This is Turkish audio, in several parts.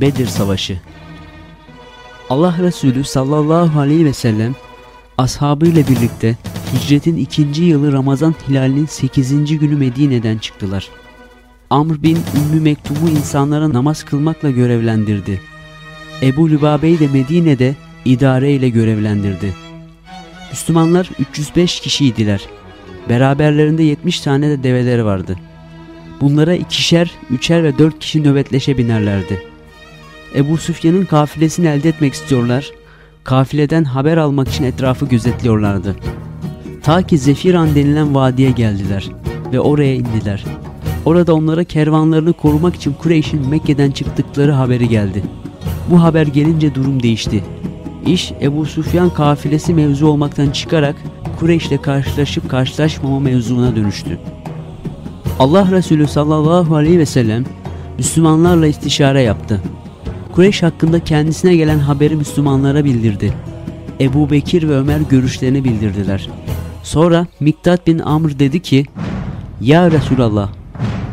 Bedir Savaşı Allah Resulü sallallahu aleyhi ve sellem ashabıyla birlikte hicretin ikinci yılı Ramazan hilalinin 8. günü Medine'den çıktılar. Amr bin Ümmü Mektum'u insanlara namaz kılmakla görevlendirdi. Ebu Lübabe'yi de Medine'de idare ile görevlendirdi. Müslümanlar 305 kişiydiler. Beraberlerinde 70 tane de develeri vardı. Bunlara ikişer, üçer ve dört kişi nöbetleşe binerlerdi. Ebu Süfyan'ın kafilesini elde etmek istiyorlar. Kafileden haber almak için etrafı gözetliyorlardı. Ta ki Zefiran denilen vadiye geldiler ve oraya indiler. Orada onlara kervanlarını korumak için Kureyş'in Mekke'den çıktıkları haberi geldi. Bu haber gelince durum değişti. İş Ebu Süfyan kafilesi mevzu olmaktan çıkarak Kureyş'le karşılaşıp karşılaşmama mevzuna dönüştü. Allah Resulü sallallahu aleyhi ve sellem Müslümanlarla istişare yaptı. Kureyş hakkında kendisine gelen haberi Müslümanlara bildirdi. Ebu Bekir ve Ömer görüşlerini bildirdiler. Sonra Miktat bin Amr dedi ki Ya Resulallah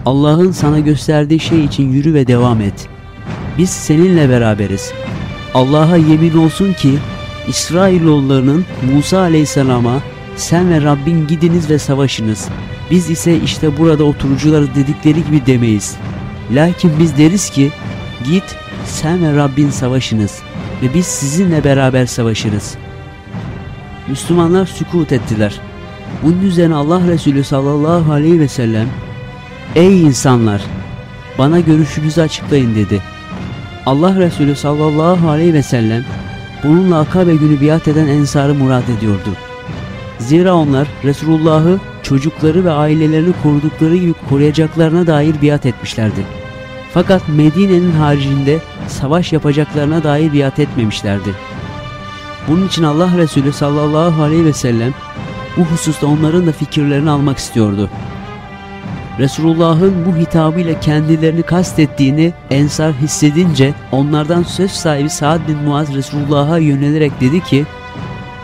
Allah'ın sana gösterdiği şey için yürü ve devam et. Biz seninle beraberiz. Allah'a yemin olsun ki İsrailoğullarının Musa aleyhisselama sen ve Rabbin gidiniz ve savaşınız. Biz ise işte burada oturucuları dedikleri gibi demeyiz. Lakin biz deriz ki git sen ve Rabbin savaşınız ve biz sizinle beraber savaşırız. Müslümanlar sükut ettiler. Bunun üzerine Allah Resulü sallallahu aleyhi ve sellem Ey insanlar! Bana görüşünüzü açıklayın dedi. Allah Resulü sallallahu aleyhi ve sellem bununla Akabe günü biat eden ensarı murad ediyordu. Zira onlar Resulullah'ı çocukları ve ailelerini korudukları gibi koruyacaklarına dair biat etmişlerdi. Fakat Medine'nin haricinde savaş yapacaklarına dair biat etmemişlerdi. Bunun için Allah Resulü sallallahu aleyhi ve sellem bu hususta onların da fikirlerini almak istiyordu. Resulullah'ın bu hitabıyla kendilerini kastettiğini Ensar hissedince onlardan söz sahibi Sa'd bin Muaz Resulullah'a yönelerek dedi ki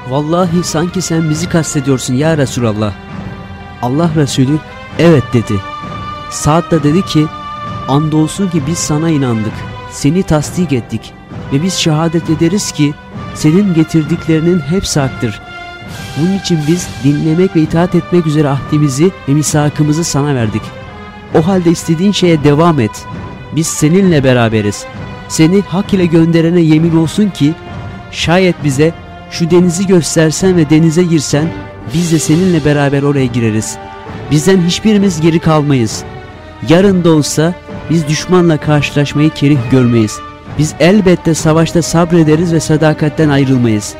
Vallahi sanki sen bizi kastediyorsun ya Resulallah. Allah Resulü evet dedi. Sa'd da dedi ki andolsun ki biz sana inandık, seni tasdik ettik ve biz şehadet ederiz ki senin getirdiklerinin hepsi haktır. Bunun için biz dinlemek ve itaat etmek üzere ahdimizi ve misakımızı sana verdik. O halde istediğin şeye devam et. Biz seninle beraberiz. Seni hak ile gönderene yemin olsun ki şayet bize şu denizi göstersen ve denize girsen biz de seninle beraber oraya gireriz. Bizden hiçbirimiz geri kalmayız. Yarın da olsa biz düşmanla karşılaşmayı kerih görmeyiz. Biz elbette savaşta sabrederiz ve sadakatten ayrılmayız.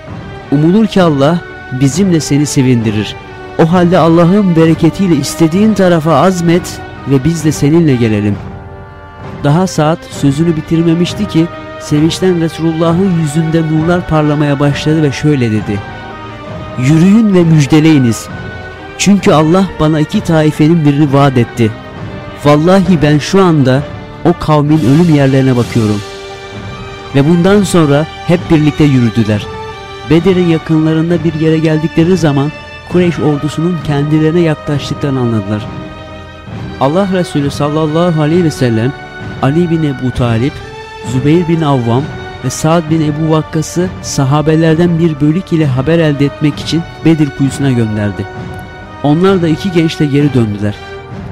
Umulur ki Allah bizimle seni sevindirir. O halde Allah'ın bereketiyle istediğin tarafa azmet ve biz de seninle gelelim. Daha saat sözünü bitirmemişti ki sevinçten Resulullah'ın yüzünde nurlar parlamaya başladı ve şöyle dedi. Yürüyün ve müjdeleyiniz. Çünkü Allah bana iki taifenin birini vaat etti. Vallahi ben şu anda o kavmin ölüm yerlerine bakıyorum. Ve bundan sonra hep birlikte yürüdüler. Bedir'in yakınlarında bir yere geldikleri zaman Kureyş ordusunun kendilerine yaklaştıklarını anladılar. Allah Resulü sallallahu aleyhi ve sellem Ali bin Ebu Talip, Zübeyir bin Avvam ve Sa'd bin Ebu Vakkas'ı sahabelerden bir bölük ile haber elde etmek için Bedir kuyusuna gönderdi. Onlar da iki gençle geri döndüler.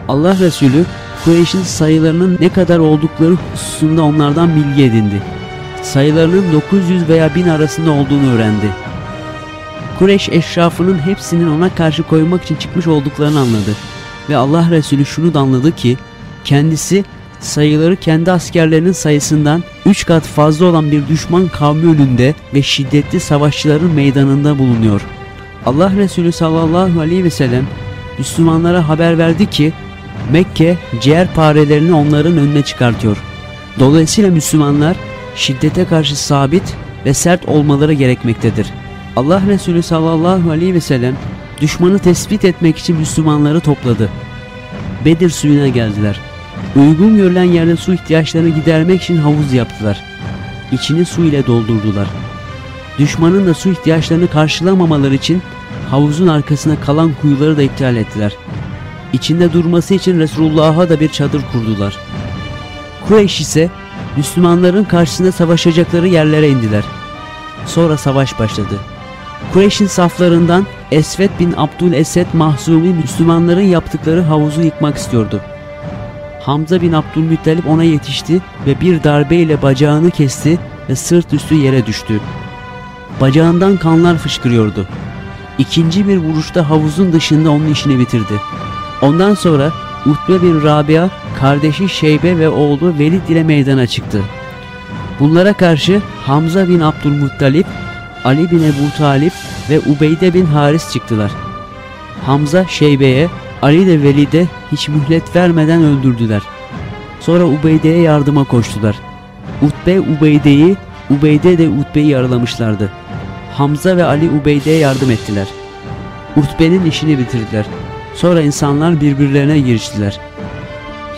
Allah Resulü Kureyş'in sayılarının ne kadar oldukları hususunda onlardan bilgi edindi. Sayılarının 900 veya 1000 arasında olduğunu öğrendi. Kureyş eşrafının hepsinin ona karşı koymak için çıkmış olduklarını anladı. Ve Allah Resulü şunu da anladı ki kendisi sayıları kendi askerlerinin sayısından 3 kat fazla olan bir düşman kavmi önünde ve şiddetli savaşçıların meydanında bulunuyor. Allah Resulü sallallahu aleyhi ve sellem Müslümanlara haber verdi ki Mekke ciğer parelerini onların önüne çıkartıyor. Dolayısıyla Müslümanlar şiddete karşı sabit ve sert olmaları gerekmektedir. Allah Resulü sallallahu aleyhi ve sellem düşmanı tespit etmek için Müslümanları topladı. Bedir suyuna geldiler. Uygun görülen yerde su ihtiyaçlarını gidermek için havuz yaptılar. İçini su ile doldurdular. Düşmanın da su ihtiyaçlarını karşılamamaları için havuzun arkasına kalan kuyuları da iptal ettiler. İçinde durması için Resulullah'a da bir çadır kurdular. Kureyş ise Müslümanların karşısında savaşacakları yerlere indiler. Sonra savaş başladı. Kureyş'in saflarından Esved bin Abdül Esed Mahzumi Müslümanların yaptıkları havuzu yıkmak istiyordu. Hamza bin Abdülmuttalip ona yetişti ve bir darbeyle bacağını kesti ve sırt üstü yere düştü. Bacağından kanlar fışkırıyordu. İkinci bir vuruşta havuzun dışında onun işini bitirdi. Ondan sonra Utbe bin Rabia, kardeşi Şeybe ve oğlu Velid ile meydana çıktı. Bunlara karşı Hamza bin Abdülmuttalip, Ali bin Ebu Talip ve Ubeyde bin Haris çıktılar. Hamza Şeybe'ye, Ali de Velid'e hiç mühlet vermeden öldürdüler. Sonra Ubeyde'ye yardıma koştular. Utbe Ubeyde'yi, Ubeyde de Utbe'yi yaralamışlardı. Hamza ve Ali Ubeyde'ye yardım ettiler. Utbe'nin işini bitirdiler. Sonra insanlar birbirlerine giriştiler.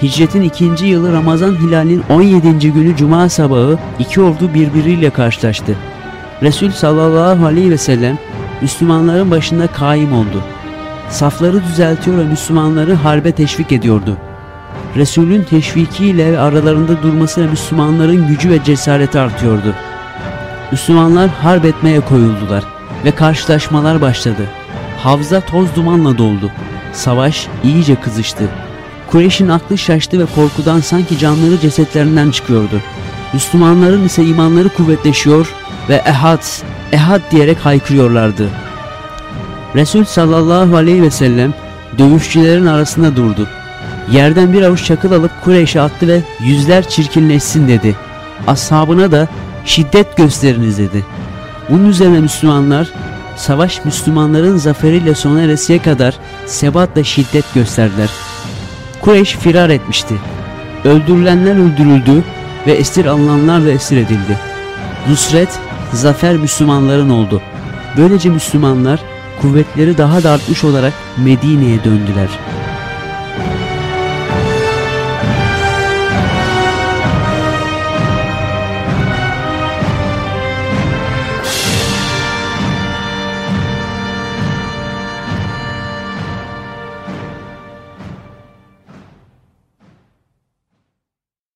Hicretin ikinci yılı Ramazan hilalinin 17. günü Cuma sabahı iki ordu birbiriyle karşılaştı. Resul sallallahu aleyhi ve sellem Müslümanların başında kaim oldu. Safları düzeltiyor ve Müslümanları harbe teşvik ediyordu. Resulün teşvikiyle ve aralarında durmasıyla Müslümanların gücü ve cesareti artıyordu. Müslümanlar harp etmeye koyuldular ve karşılaşmalar başladı. Havza toz dumanla doldu. Savaş iyice kızıştı. Kureyş'in aklı şaştı ve korkudan sanki canları cesetlerinden çıkıyordu. Müslümanların ise imanları kuvvetleşiyor ve ehad, ehad diyerek haykırıyorlardı. Resul sallallahu aleyhi ve sellem dövüşçülerin arasında durdu. Yerden bir avuç çakıl alıp Kureyş'e attı ve yüzler çirkinleşsin dedi. Ashabına da şiddet gösteriniz dedi. Bunun üzerine Müslümanlar savaş Müslümanların zaferiyle sona eresiye kadar sebatla şiddet gösterdiler. Kureyş firar etmişti. Öldürülenler öldürüldü ve esir alınanlar da esir edildi. Nusret, zafer Müslümanların oldu. Böylece Müslümanlar kuvvetleri daha da artmış olarak Medine'ye döndüler.''